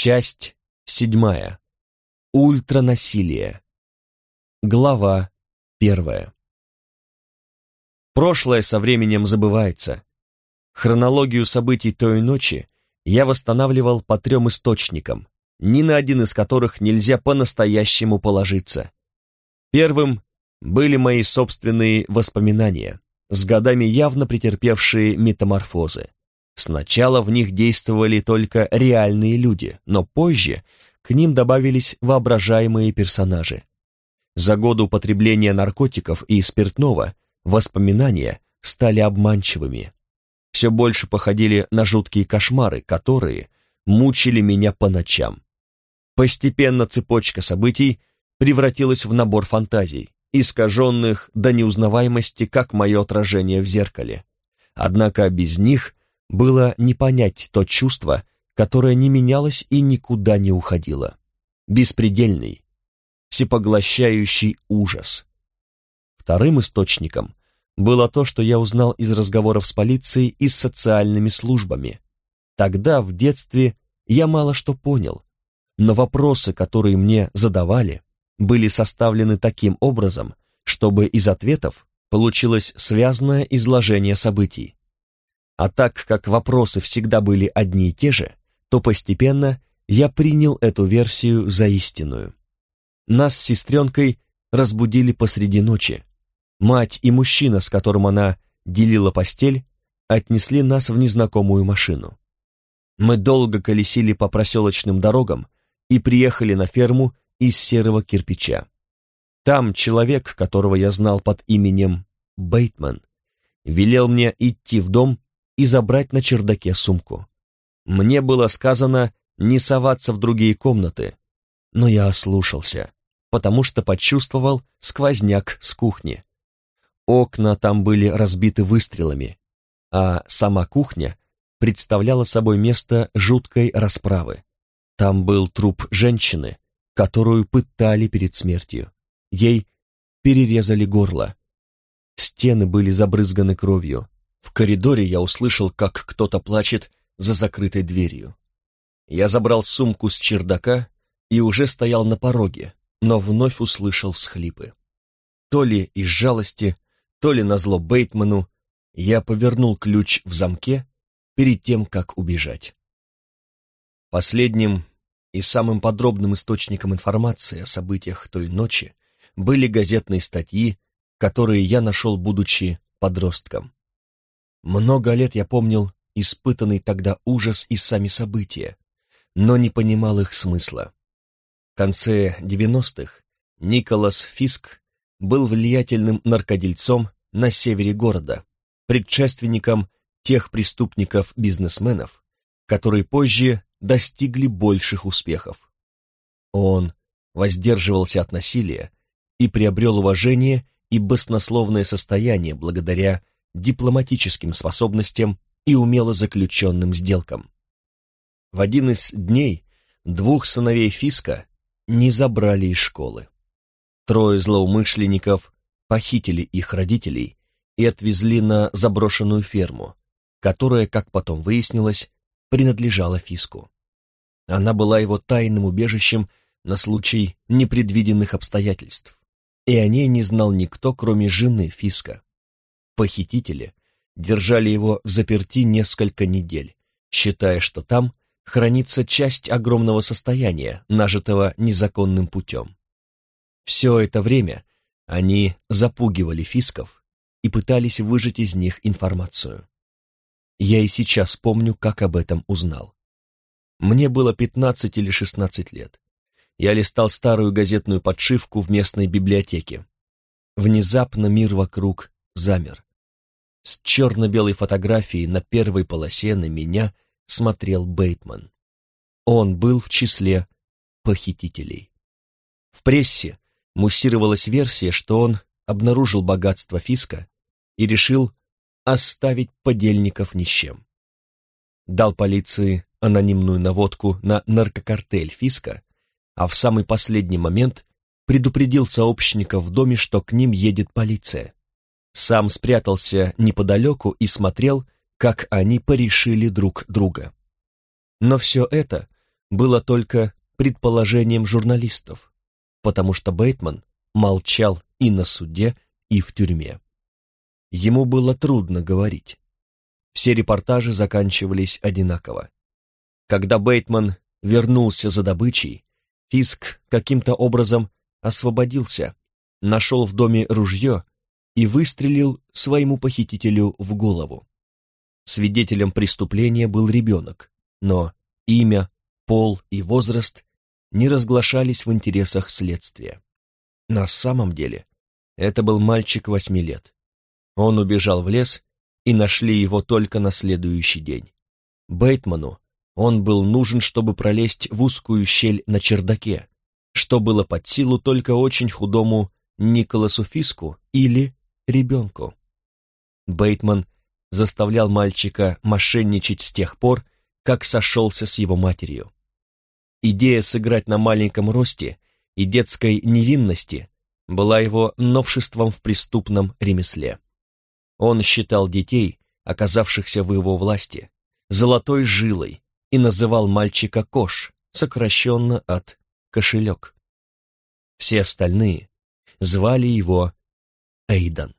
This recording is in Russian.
Часть седьмая. Ультранасилие. Глава первая. Прошлое со временем забывается. Хронологию событий той ночи я восстанавливал по трем источникам, ни на один из которых нельзя по-настоящему положиться. Первым были мои собственные воспоминания, с годами явно претерпевшие метаморфозы. Сначала в них действовали только реальные люди, но позже к ним добавились воображаемые персонажи. За годы употребления наркотиков и спиртного воспоминания стали обманчивыми. Все больше походили на жуткие кошмары, которые мучили меня по ночам. Постепенно цепочка событий превратилась в набор фантазий, искаженных до неузнаваемости, как мое отражение в зеркале. Однако без них было не понять то чувство, которое не менялось и никуда не уходило. Беспредельный, всепоглощающий ужас. Вторым источником было то, что я узнал из разговоров с полицией и с социальными службами. Тогда, в детстве, я мало что понял, но вопросы, которые мне задавали, были составлены таким образом, чтобы из ответов получилось связанное изложение событий. А так как вопросы всегда были одни и те же, то постепенно я принял эту версию за истинную. Нас с сестренкой разбудили посреди ночи. Мать и мужчина, с которым она делила постель, отнесли нас в незнакомую машину. Мы долго колесили по проселочным дорогам и приехали на ферму из серого кирпича. Там человек, которого я знал под именем Бейтман, велел мне идти в дом и забрать на чердаке сумку. Мне было сказано не соваться в другие комнаты, но я ослушался, потому что почувствовал сквозняк с кухни. Окна там были разбиты выстрелами, а сама кухня представляла собой место жуткой расправы. Там был труп женщины, которую пытали перед смертью. Ей перерезали горло. Стены были забрызганы кровью. В коридоре я услышал, как кто-то плачет за закрытой дверью. Я забрал сумку с чердака и уже стоял на пороге, но вновь услышал всхлипы. То ли из жалости, то ли назло Бейтману, я повернул ключ в замке перед тем, как убежать. Последним и самым подробным источником информации о событиях той ночи были газетные статьи, которые я нашел, будучи подростком. Много лет я помнил испытанный тогда ужас и сами события, но не понимал их смысла. В конце 90-х Николас Фиск был влиятельным наркодельцом на севере города, предшественником тех преступников-бизнесменов, которые позже достигли больших успехов. Он воздерживался от насилия и приобрел уважение и баснословное состояние благодаря дипломатическим способностям и умело заключенным сделкам. В один из дней двух сыновей Фиска не забрали из школы. Трое злоумышленников похитили их родителей и отвезли на заброшенную ферму, которая, как потом выяснилось, принадлежала Фиску. Она была его тайным убежищем на случай непредвиденных обстоятельств, и о ней не знал никто, кроме жены Фиска. Похитители держали его в заперти несколько недель, считая, что там хранится часть огромного состояния, нажитого незаконным путем. Все это время они запугивали Фисков и пытались выжать из них информацию. Я и сейчас помню, как об этом узнал. Мне было 15 или 16 лет. Я листал старую газетную подшивку в местной библиотеке. Внезапно мир вокруг замер. С черно-белой фотографией на первой полосе на меня смотрел Бейтман. Он был в числе похитителей. В прессе муссировалась версия, что он обнаружил богатство Фиска и решил оставить подельников ни с чем. Дал полиции анонимную наводку на наркокартель Фиска, а в самый последний момент предупредил сообщников в доме, что к ним едет полиция. Сам спрятался неподалеку и смотрел, как они порешили друг друга. Но все это было только предположением журналистов, потому что Бейтман молчал и на суде, и в тюрьме. Ему было трудно говорить. Все репортажи заканчивались одинаково. Когда Бейтман вернулся за добычей, Фиск каким-то образом освободился, нашел в доме ружье и выстрелил своему похитителю в голову. Свидетелем преступления был ребенок, но имя, пол и возраст не разглашались в интересах следствия. На самом деле это был мальчик восьми лет. Он убежал в лес, и нашли его только на следующий день. Бейтману он был нужен, чтобы пролезть в узкую щель на чердаке, что было под силу только очень худому Николасу Фиску или ребенку. Бейтман заставлял мальчика мошенничать с тех пор, как сошелся с его матерью. Идея сыграть на маленьком росте и детской невинности была его новшеством в преступном ремесле. Он считал детей, оказавшихся в его власти, золотой жилой и называл мальчика Кош, сокращенно от кошелек. Все остальные звали его Эйдан.